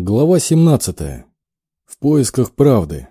Глава 17. В поисках правды.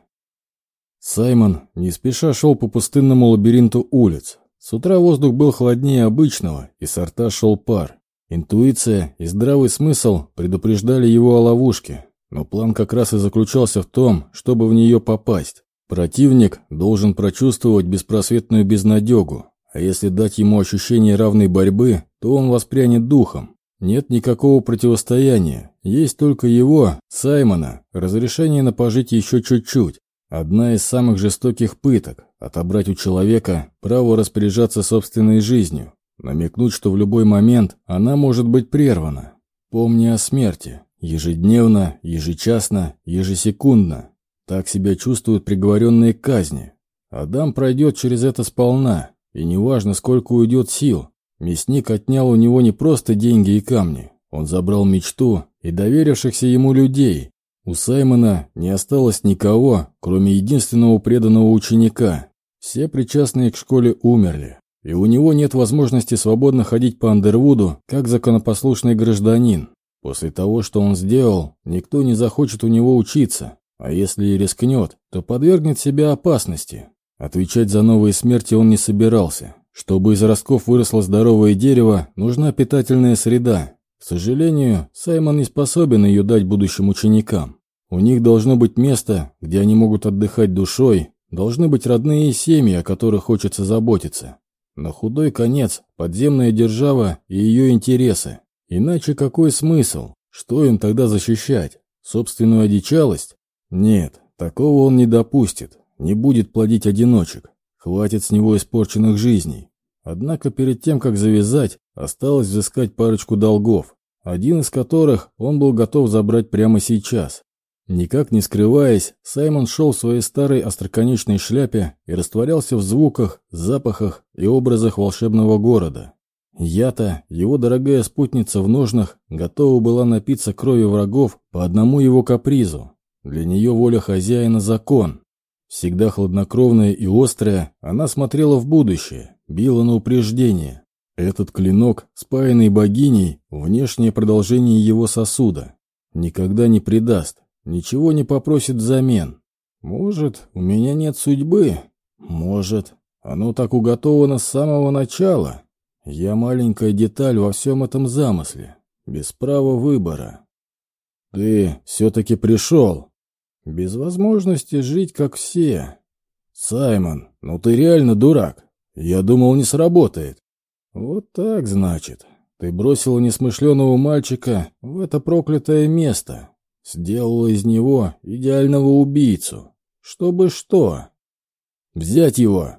Саймон не спеша шел по пустынному лабиринту улиц. С утра воздух был холоднее обычного, и с рта шел пар. Интуиция и здравый смысл предупреждали его о ловушке, но план как раз и заключался в том, чтобы в нее попасть. Противник должен прочувствовать беспросветную безнадегу, а если дать ему ощущение равной борьбы, то он воспрянет духом. Нет никакого противостояния, есть только его, Саймона, разрешение на пожить еще чуть-чуть. Одна из самых жестоких пыток – отобрать у человека право распоряжаться собственной жизнью, намекнуть, что в любой момент она может быть прервана. Помни о смерти. Ежедневно, ежечасно, ежесекундно. Так себя чувствуют приговоренные к казни. Адам пройдет через это сполна, и неважно, сколько уйдет сил, Мясник отнял у него не просто деньги и камни, он забрал мечту и доверившихся ему людей. У Саймона не осталось никого, кроме единственного преданного ученика. Все причастные к школе умерли, и у него нет возможности свободно ходить по Андервуду, как законопослушный гражданин. После того, что он сделал, никто не захочет у него учиться, а если и рискнет, то подвергнет себя опасности. Отвечать за новые смерти он не собирался. Чтобы из ростков выросло здоровое дерево, нужна питательная среда. К сожалению, Саймон не способен ее дать будущим ученикам. У них должно быть место, где они могут отдыхать душой, должны быть родные семьи, о которых хочется заботиться. На худой конец подземная держава и ее интересы. Иначе какой смысл? Что им тогда защищать? Собственную одичалость? Нет, такого он не допустит, не будет плодить одиночек. Хватит с него испорченных жизней. Однако перед тем, как завязать, осталось взыскать парочку долгов, один из которых он был готов забрать прямо сейчас. Никак не скрываясь, Саймон шел в своей старой остроконечной шляпе и растворялся в звуках, запахах и образах волшебного города. Я-то, его дорогая спутница в ножнах, готова была напиться кровью врагов по одному его капризу. Для нее воля хозяина – закон. Всегда хладнокровная и острая, она смотрела в будущее, била на упреждение. Этот клинок, спаянный богиней, внешнее продолжение его сосуда. Никогда не предаст, ничего не попросит взамен. Может, у меня нет судьбы? Может, оно так уготовано с самого начала? Я маленькая деталь во всем этом замысле, без права выбора. Ты все-таки пришел, без возможности жить, как все. Саймон, ну ты реально дурак. Я думал, не сработает. Вот так, значит. Ты бросила несмышленого мальчика в это проклятое место. Сделала из него идеального убийцу. Чтобы что? Взять его.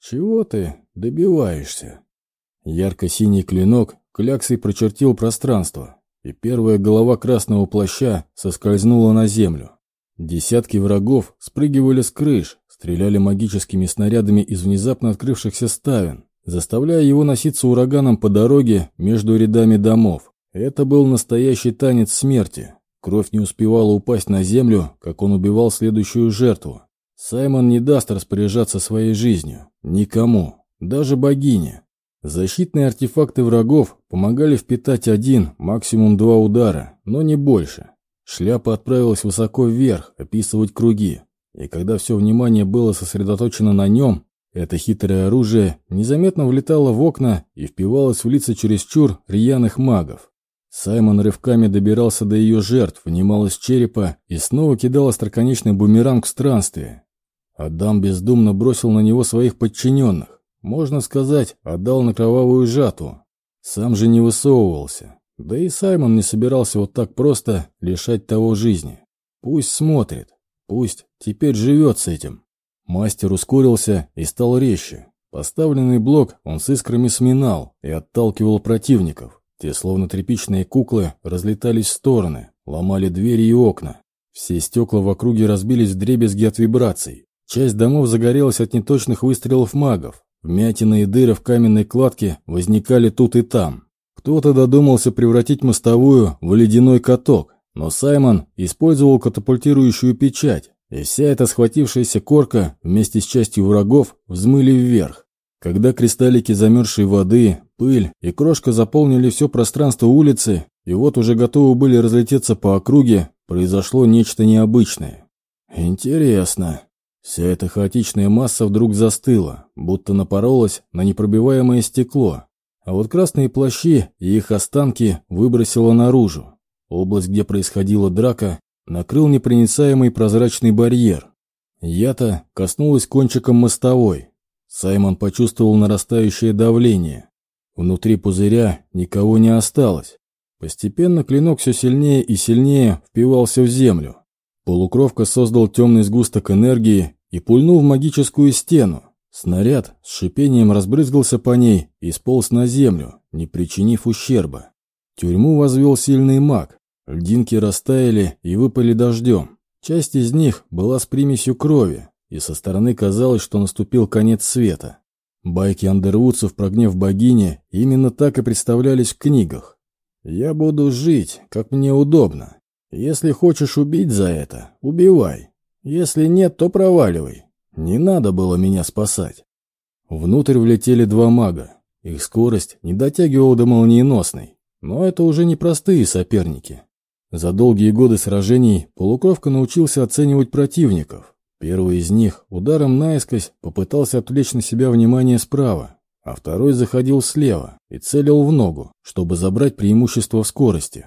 Чего ты добиваешься? Ярко-синий клинок кляксой прочертил пространство, и первая голова красного плаща соскользнула на землю. Десятки врагов спрыгивали с крыш, стреляли магическими снарядами из внезапно открывшихся ставен, заставляя его носиться ураганом по дороге между рядами домов. Это был настоящий танец смерти. Кровь не успевала упасть на землю, как он убивал следующую жертву. Саймон не даст распоряжаться своей жизнью. Никому. Даже богине. Защитные артефакты врагов помогали впитать один, максимум два удара, но не больше. Шляпа отправилась высоко вверх, описывать круги. И когда все внимание было сосредоточено на нем, это хитрое оружие незаметно влетало в окна и впивалось в лица чересчур рьяных магов. Саймон рывками добирался до ее жертв, внимал из черепа и снова кидал остроконечный бумеранг в странствие. Адам бездумно бросил на него своих подчиненных. Можно сказать, отдал на кровавую жатву. Сам же не высовывался. Да и Саймон не собирался вот так просто лишать того жизни. Пусть смотрит, пусть теперь живет с этим. Мастер ускорился и стал резче. Поставленный блок он с искрами сминал и отталкивал противников. Те, словно тряпичные куклы, разлетались в стороны, ломали двери и окна. Все стекла в округе разбились в дребезги от вибраций. Часть домов загорелась от неточных выстрелов магов. Вмятины и дыры в каменной кладке возникали тут и там. Кто-то додумался превратить мостовую в ледяной каток, но Саймон использовал катапультирующую печать, и вся эта схватившаяся корка вместе с частью врагов взмыли вверх. Когда кристаллики замерзшей воды, пыль и крошка заполнили все пространство улицы, и вот уже готовы были разлететься по округе, произошло нечто необычное. Интересно. Вся эта хаотичная масса вдруг застыла, будто напоролась на непробиваемое стекло. А вот красные плащи и их останки выбросило наружу. Область, где происходила драка, накрыл непроницаемый прозрачный барьер. Я-то коснулась кончиком мостовой. Саймон почувствовал нарастающее давление. Внутри пузыря никого не осталось. Постепенно клинок все сильнее и сильнее впивался в землю. Полукровка создал темный сгусток энергии и пульнул в магическую стену. Снаряд с шипением разбрызгался по ней и сполз на землю, не причинив ущерба. Тюрьму возвел сильный маг. Льдинки растаяли и выпали дождем. Часть из них была с примесью крови, и со стороны казалось, что наступил конец света. Байки андервудцев про гнев богини именно так и представлялись в книгах. «Я буду жить, как мне удобно. Если хочешь убить за это, убивай. Если нет, то проваливай. Не надо было меня спасать». Внутрь влетели два мага. Их скорость не дотягивала до молниеносной. Но это уже не простые соперники. За долгие годы сражений полукровка научился оценивать противников. Первый из них ударом наискось попытался отвлечь на себя внимание справа, а второй заходил слева и целил в ногу, чтобы забрать преимущество в скорости.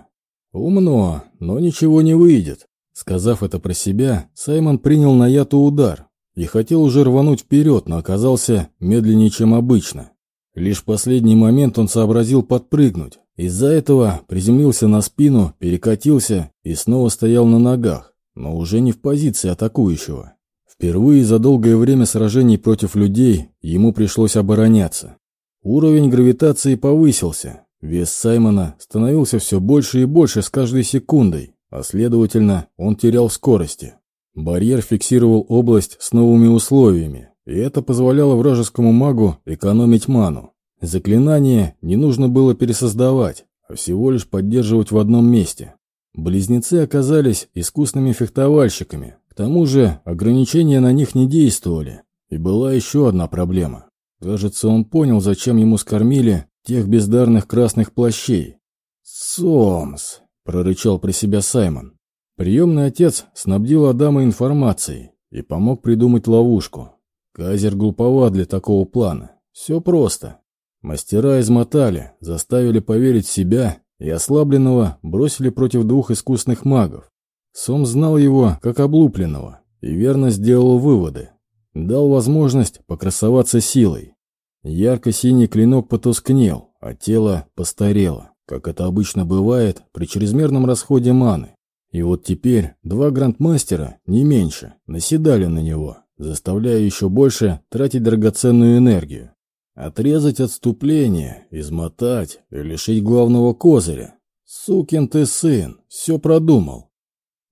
«Умно, но ничего не выйдет». Сказав это про себя, Саймон принял на яту удар и хотел уже рвануть вперед, но оказался медленнее, чем обычно. Лишь в последний момент он сообразил подпрыгнуть. Из-за этого приземлился на спину, перекатился и снова стоял на ногах, но уже не в позиции атакующего. Впервые за долгое время сражений против людей ему пришлось обороняться. Уровень гравитации повысился, вес Саймона становился все больше и больше с каждой секундой, а следовательно, он терял скорости. Барьер фиксировал область с новыми условиями, и это позволяло вражескому магу экономить ману. Заклинание не нужно было пересоздавать, а всего лишь поддерживать в одном месте. Близнецы оказались искусными фехтовальщиками, тому же ограничения на них не действовали. И была еще одна проблема. Кажется, он понял, зачем ему скормили тех бездарных красных плащей. «Сомс!» – прорычал при себя Саймон. Приемный отец снабдил Адама информацией и помог придумать ловушку. Казер глуповат для такого плана. Все просто. Мастера измотали, заставили поверить в себя и ослабленного бросили против двух искусных магов. Сом знал его как облупленного и верно сделал выводы. Дал возможность покрасоваться силой. Ярко-синий клинок потускнел, а тело постарело, как это обычно бывает при чрезмерном расходе маны. И вот теперь два грандмастера, не меньше, наседали на него, заставляя еще больше тратить драгоценную энергию. Отрезать отступление, измотать и лишить главного козыря. Сукин ты сын, все продумал.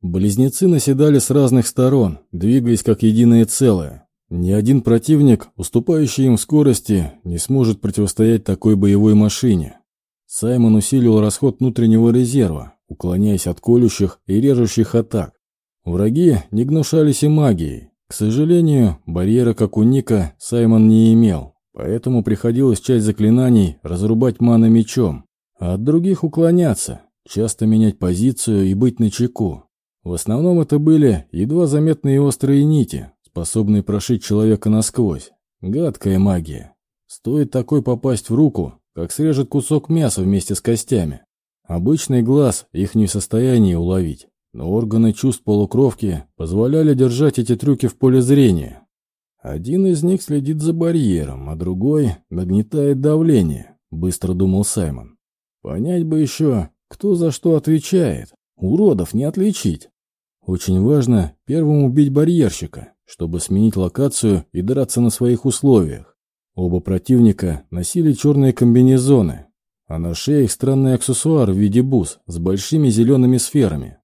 Близнецы наседали с разных сторон, двигаясь как единое целое. Ни один противник, уступающий им в скорости, не сможет противостоять такой боевой машине. Саймон усилил расход внутреннего резерва, уклоняясь от колющих и режущих атак. Враги не гнушались и магией. К сожалению, барьера, как у Ника, Саймон не имел, поэтому приходилось часть заклинаний разрубать мана мечом, а от других уклоняться, часто менять позицию и быть начеку. В основном это были едва заметные острые нити, способные прошить человека насквозь. Гадкая магия. Стоит такой попасть в руку, как срежет кусок мяса вместе с костями. Обычный глаз их не в состоянии уловить, но органы чувств полукровки позволяли держать эти трюки в поле зрения. Один из них следит за барьером, а другой нагнетает давление, быстро думал Саймон. Понять бы еще, кто за что отвечает. Уродов не отличить. Очень важно первым убить барьерщика, чтобы сменить локацию и драться на своих условиях. Оба противника носили черные комбинезоны, а на шее их странный аксессуар в виде бус с большими зелеными сферами.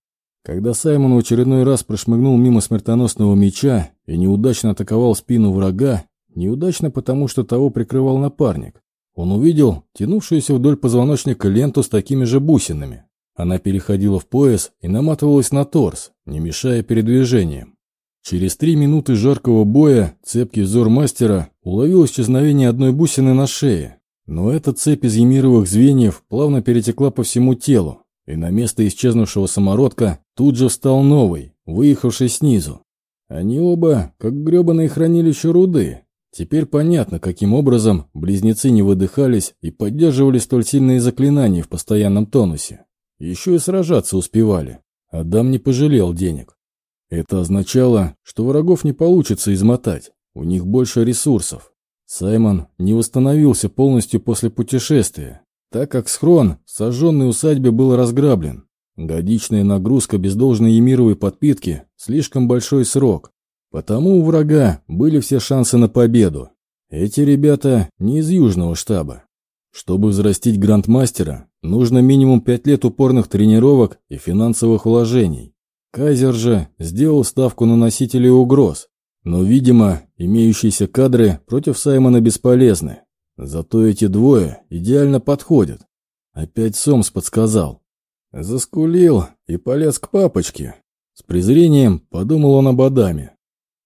Когда Саймон в очередной раз прошмыгнул мимо смертоносного меча и неудачно атаковал спину врага, неудачно потому, что того прикрывал напарник, он увидел тянувшуюся вдоль позвоночника ленту с такими же бусинами. Она переходила в пояс и наматывалась на торс, не мешая передвижениям. Через три минуты жаркого боя цепкий взор мастера уловил исчезновение одной бусины на шее. Но эта цепь из емировых звеньев плавно перетекла по всему телу, и на место исчезнувшего самородка тут же встал новый, выехавший снизу. Они оба, как гребаные хранилища руды. Теперь понятно, каким образом близнецы не выдыхались и поддерживали столь сильные заклинания в постоянном тонусе. Еще и сражаться успевали. Адам не пожалел денег. Это означало, что врагов не получится измотать, у них больше ресурсов. Саймон не восстановился полностью после путешествия, так как схрон в сожженной усадьбе был разграблен. Годичная нагрузка без должной емировой подпитки – слишком большой срок. Потому у врага были все шансы на победу. Эти ребята не из южного штаба. Чтобы взрастить грандмастера, нужно минимум пять лет упорных тренировок и финансовых вложений. Кайзер же сделал ставку на носителей угроз, но, видимо, имеющиеся кадры против Саймона бесполезны. Зато эти двое идеально подходят. Опять Сомс подсказал. Заскулил и полез к папочке. С презрением подумал он об Адаме.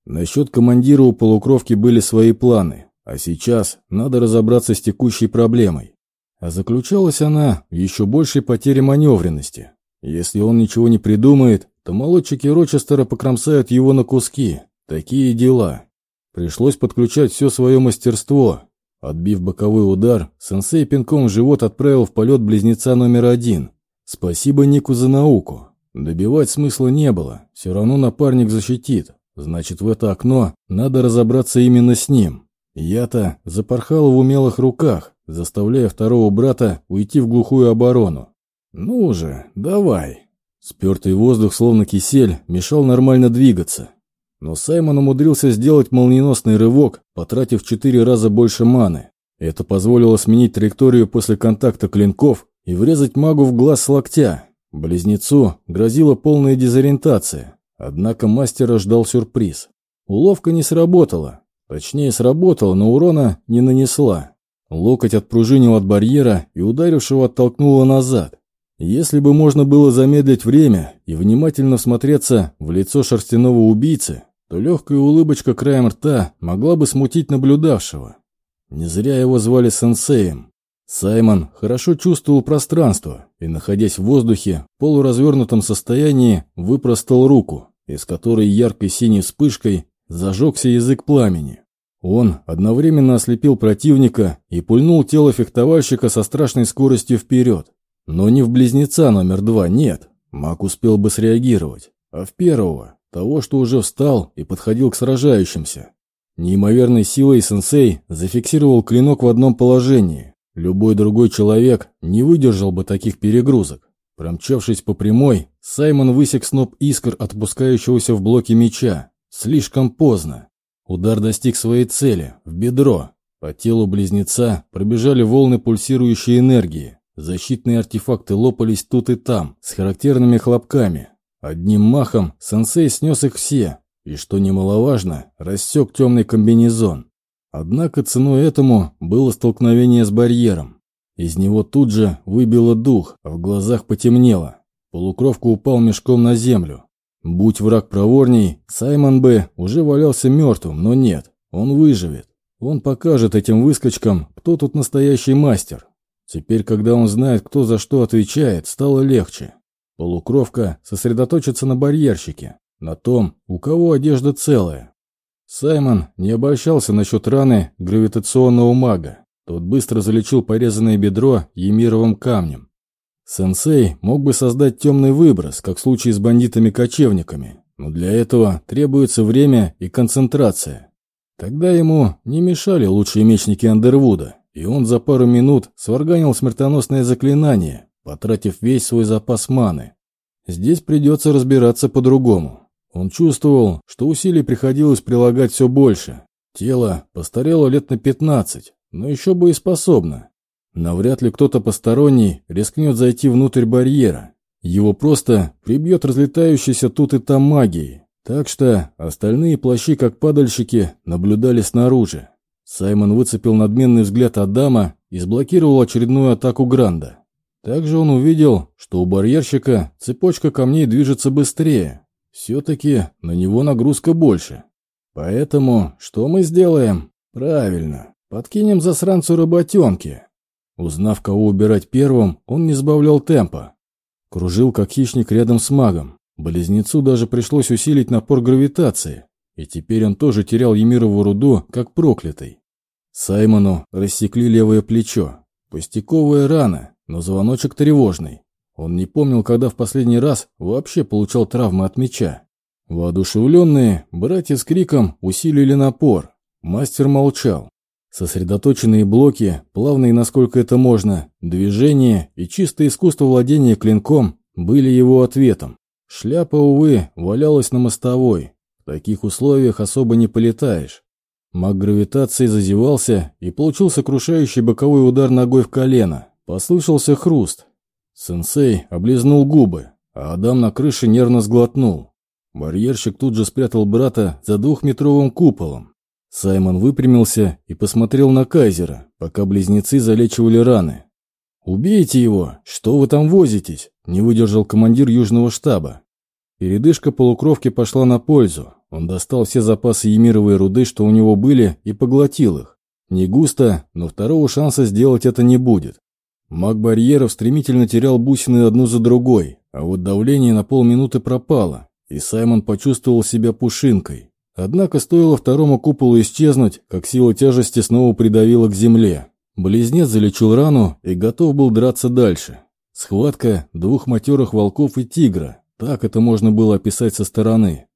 Насчет командира у полукровки были свои планы, а сейчас надо разобраться с текущей проблемой. А заключалась она в еще большей потере маневренности. Если он ничего не придумает, то молодчики Рочестера покромсают его на куски. Такие дела. Пришлось подключать все свое мастерство. Отбив боковой удар, сенсей пинком в живот отправил в полет близнеца номер один. Спасибо Нику за науку. Добивать смысла не было, все равно напарник защитит. Значит, в это окно надо разобраться именно с ним. Я-то запорхал в умелых руках, заставляя второго брата уйти в глухую оборону. «Ну же, давай!» Спертый воздух, словно кисель, мешал нормально двигаться. Но Саймон умудрился сделать молниеносный рывок, потратив в четыре раза больше маны. Это позволило сменить траекторию после контакта клинков и врезать магу в глаз с локтя. Близнецу грозила полная дезориентация, однако мастера ждал сюрприз. Уловка не сработала. Точнее, сработала, но урона не нанесла. Локоть отпружинил от барьера и ударившего оттолкнуло назад. Если бы можно было замедлить время и внимательно всмотреться в лицо шерстяного убийцы, то легкая улыбочка краем рта могла бы смутить наблюдавшего. Не зря его звали сенсеем. Саймон хорошо чувствовал пространство и, находясь в воздухе, в полуразвернутом состоянии, выпростал руку, из которой яркой синей вспышкой зажегся язык пламени. Он одновременно ослепил противника и пульнул тело фехтовальщика со страшной скоростью вперед. Но не в близнеца номер два, нет. Маг успел бы среагировать. А в первого, того, что уже встал и подходил к сражающимся. Неимоверной силой сенсей зафиксировал клинок в одном положении. Любой другой человек не выдержал бы таких перегрузок. Промчавшись по прямой, Саймон высек сноп искр, отпускающегося в блоке меча. Слишком поздно. Удар достиг своей цели, в бедро. По телу близнеца пробежали волны пульсирующей энергии. Защитные артефакты лопались тут и там, с характерными хлопками. Одним махом сенсей снес их все, и, что немаловажно, рассек темный комбинезон. Однако ценой этому было столкновение с барьером. Из него тут же выбило дух, а в глазах потемнело. Полукровка упал мешком на землю. Будь враг проворней, Саймон бы уже валялся мертвым, но нет, он выживет. Он покажет этим выскочкам, кто тут настоящий мастер. Теперь, когда он знает, кто за что отвечает, стало легче. Полукровка сосредоточится на барьерщике, на том, у кого одежда целая. Саймон не обольщался насчет раны гравитационного мага. Тот быстро залечил порезанное бедро емировым камнем. Сенсей мог бы создать темный выброс, как в случае с бандитами-кочевниками, но для этого требуется время и концентрация. Тогда ему не мешали лучшие мечники Андервуда, и он за пару минут сварганил смертоносное заклинание, потратив весь свой запас маны. Здесь придется разбираться по-другому. Он чувствовал, что усилий приходилось прилагать все больше. Тело постарело лет на 15, но еще боеспособно. Навряд ли кто-то посторонний рискнет зайти внутрь барьера. Его просто прибьет разлетающейся тут и там магией. Так что остальные плащи, как падальщики, наблюдали снаружи. Саймон выцепил надменный взгляд Адама и сблокировал очередную атаку Гранда. Также он увидел, что у барьерщика цепочка камней движется быстрее. Все-таки на него нагрузка больше. Поэтому что мы сделаем? Правильно, подкинем засранцу работенки. Узнав, кого убирать первым, он не сбавлял темпа. Кружил, как хищник рядом с магом. Близнецу даже пришлось усилить напор гравитации, и теперь он тоже терял Емирову руду, как проклятый. Саймону рассекли левое плечо. Пустяковая рана, но звоночек тревожный. Он не помнил, когда в последний раз вообще получал травмы от меча. Воодушевленные, братья с криком усилили напор. Мастер молчал. Сосредоточенные блоки, плавные насколько это можно, движения и чистое искусство владения клинком были его ответом. Шляпа, увы, валялась на мостовой. В таких условиях особо не полетаешь. Маг гравитации зазевался и получил сокрушающий боковой удар ногой в колено. Послышался хруст. Сенсей облизнул губы, а Адам на крыше нервно сглотнул. Барьерщик тут же спрятал брата за двухметровым куполом. Саймон выпрямился и посмотрел на Кайзера, пока близнецы залечивали раны. «Убейте его! Что вы там возитесь?» – не выдержал командир южного штаба. Передышка полукровки пошла на пользу. Он достал все запасы емировой руды, что у него были, и поглотил их. Не густо, но второго шанса сделать это не будет. Маг барьеров стремительно терял бусины одну за другой, а вот давление на полминуты пропало, и Саймон почувствовал себя пушинкой. Однако стоило второму куполу исчезнуть, как сила тяжести снова придавила к земле. Близнец залечил рану и готов был драться дальше. Схватка двух матерых волков и тигра, так это можно было описать со стороны.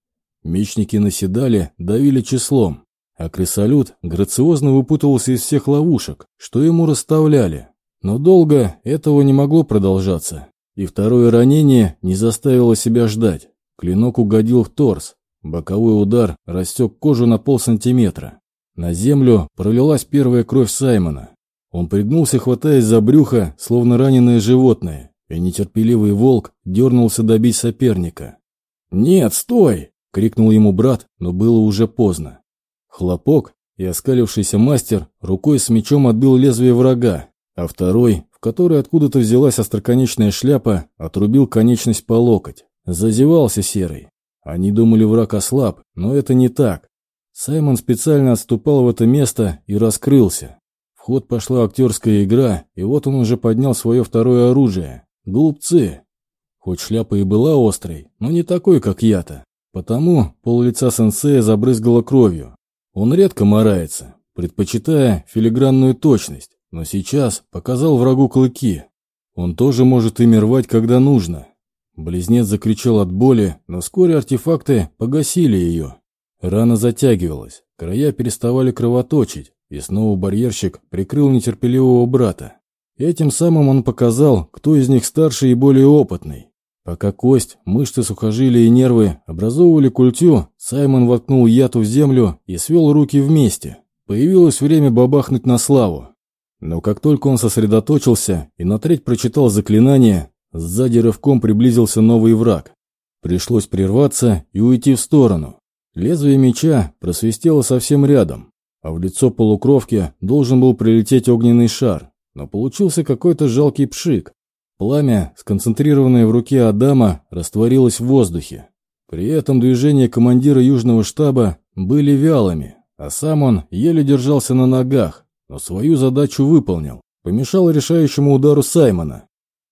Мечники наседали, давили числом, а крысолют грациозно выпутывался из всех ловушек, что ему расставляли. Но долго этого не могло продолжаться, и второе ранение не заставило себя ждать. Клинок угодил в торс. Боковой удар растек кожу на полсантиметра. На землю пролилась первая кровь Саймона. Он пригнулся, хватаясь за брюхо, словно раненое животное, и нетерпеливый волк дернулся добить соперника. «Нет, стой!» — крикнул ему брат, но было уже поздно. Хлопок, и оскалившийся мастер рукой с мечом отбил лезвие врага, а второй, в которой откуда-то взялась остроконечная шляпа, отрубил конечность по локоть. Зазевался серый. Они думали, враг ослаб, но это не так. Саймон специально отступал в это место и раскрылся. В ход пошла актерская игра, и вот он уже поднял свое второе оружие. Глупцы! Хоть шляпа и была острой, но не такой, как я-то. Потому пол лица сенсея забрызгало кровью. Он редко морается, предпочитая филигранную точность, но сейчас показал врагу клыки. Он тоже может ими рвать, когда нужно. Близнец закричал от боли, но вскоре артефакты погасили ее. Рана затягивалась, края переставали кровоточить, и снова барьерщик прикрыл нетерпеливого брата. Этим самым он показал, кто из них старше и более опытный. Пока кость, мышцы, сухожилия и нервы образовывали культю, Саймон воткнул яту в землю и свел руки вместе. Появилось время бабахнуть на славу. Но как только он сосредоточился и на треть прочитал заклинание, Сзади рывком приблизился новый враг. Пришлось прерваться и уйти в сторону. Лезвие меча просвистело совсем рядом, а в лицо полукровки должен был прилететь огненный шар, но получился какой-то жалкий пшик. Пламя, сконцентрированное в руке Адама, растворилось в воздухе. При этом движения командира южного штаба были вялыми, а сам он еле держался на ногах, но свою задачу выполнил. Помешал решающему удару Саймона.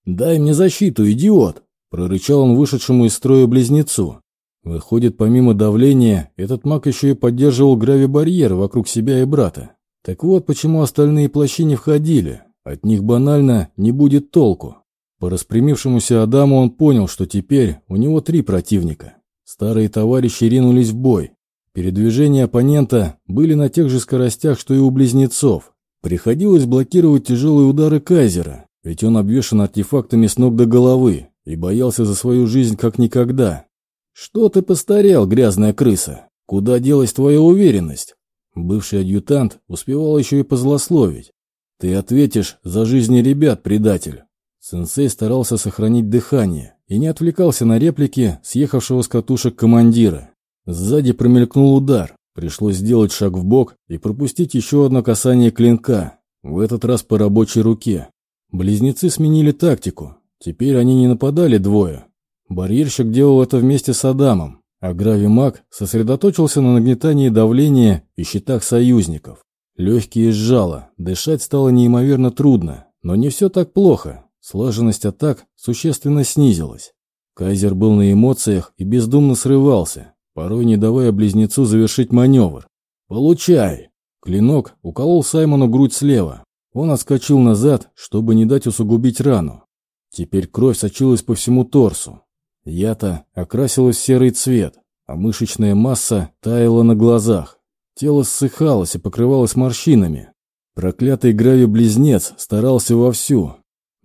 «Дай мне защиту, идиот!» – прорычал он вышедшему из строя близнецу. Выходит, помимо давления, этот маг еще и поддерживал грави-барьер вокруг себя и брата. Так вот, почему остальные плащи не входили. От них банально не будет толку. По распрямившемуся Адаму он понял, что теперь у него три противника. Старые товарищи ринулись в бой. Передвижения оппонента были на тех же скоростях, что и у близнецов. Приходилось блокировать тяжелые удары Кайзера, ведь он обвешан артефактами с ног до головы и боялся за свою жизнь как никогда. «Что ты постарел, грязная крыса? Куда делась твоя уверенность?» Бывший адъютант успевал еще и позлословить. «Ты ответишь за жизни ребят, предатель!» Сенсей старался сохранить дыхание и не отвлекался на реплики съехавшего с катушек командира. Сзади промелькнул удар. Пришлось сделать шаг в бок и пропустить еще одно касание клинка, в этот раз по рабочей руке. Близнецы сменили тактику. Теперь они не нападали двое. Барьерщик делал это вместе с Адамом, а Грави-маг сосредоточился на нагнетании давления и щитах союзников. Легкие сжало, дышать стало неимоверно трудно, но не все так плохо. Слаженность атак существенно снизилась. Кайзер был на эмоциях и бездумно срывался, порой не давая близнецу завершить маневр. «Получай!» Клинок уколол Саймону грудь слева. Он отскочил назад, чтобы не дать усугубить рану. Теперь кровь сочилась по всему торсу. Ята окрасилась в серый цвет, а мышечная масса таяла на глазах. Тело ссыхалось и покрывалось морщинами. Проклятый грави-близнец старался вовсю.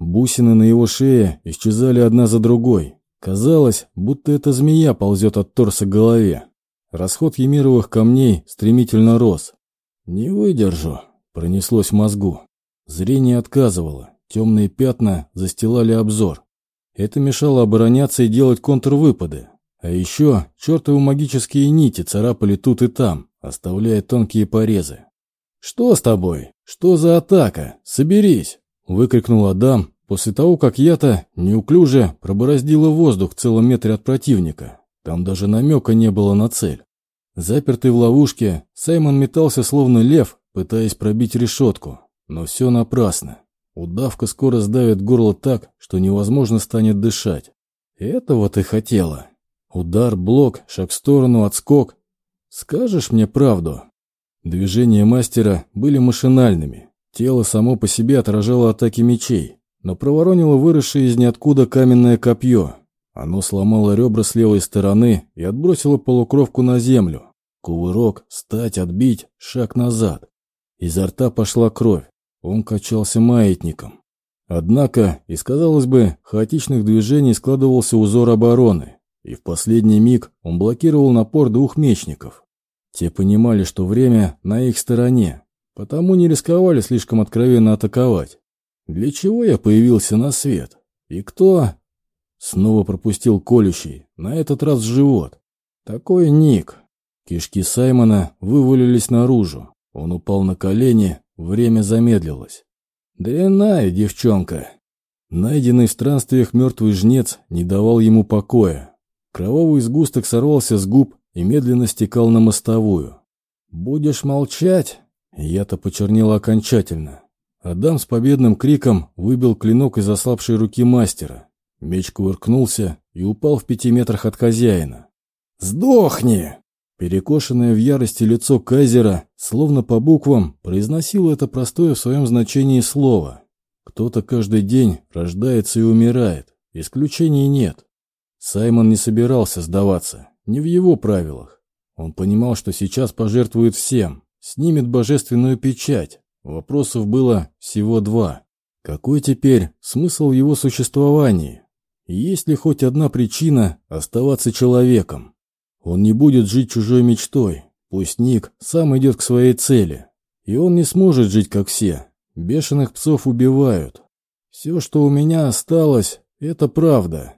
Бусины на его шее исчезали одна за другой. Казалось, будто эта змея ползет от торса к голове. Расход емировых камней стремительно рос. «Не выдержу», — пронеслось в мозгу. Зрение отказывало, темные пятна застилали обзор. Это мешало обороняться и делать контрвыпады. А еще чертовы магические нити царапали тут и там, оставляя тонкие порезы. «Что с тобой? Что за атака? Соберись!» — выкрикнул Адам после того, как я-то неуклюже пробороздила воздух в целом метре от противника. Там даже намека не было на цель. Запертый в ловушке, Саймон метался словно лев, пытаясь пробить решетку. Но все напрасно. Удавка скоро сдавит горло так, что невозможно станет дышать. Этого ты хотела. Удар, блок, шаг в сторону, отскок. Скажешь мне правду? Движения мастера были машинальными. Тело само по себе отражало атаки мечей, но проворонило выросшее из ниоткуда каменное копье. Оно сломало ребра с левой стороны и отбросило полукровку на землю. Кувырок, стать, отбить, шаг назад. Изо рта пошла кровь. Он качался маятником. Однако, из, казалось бы, хаотичных движений складывался узор обороны, и в последний миг он блокировал напор двух мечников. Те понимали, что время на их стороне, потому не рисковали слишком откровенно атаковать. Для чего я появился на свет? И кто? Снова пропустил колющий, на этот раз живот. Такой ник. Кишки Саймона вывалились наружу. Он упал на колени, Время замедлилось. Дрянная девчонка. Найденный в странствиях мертвый жнец не давал ему покоя. Кровавый сгусток сорвался с губ и медленно стекал на мостовую. «Будешь молчать?» Я-то почернел окончательно. Адам с победным криком выбил клинок из ослабшей руки мастера. Меч кувыркнулся и упал в пяти метрах от хозяина. «Сдохни!» Перекошенное в ярости лицо Кайзера, словно по буквам, произносило это простое в своем значении слово. Кто-то каждый день рождается и умирает, исключений нет. Саймон не собирался сдаваться, не в его правилах. Он понимал, что сейчас пожертвует всем, снимет божественную печать. Вопросов было всего два. Какой теперь смысл его существования? есть ли хоть одна причина оставаться человеком? Он не будет жить чужой мечтой. Пусть Ник сам идет к своей цели. И он не сможет жить, как все. Бешеных псов убивают. Все, что у меня осталось, это правда.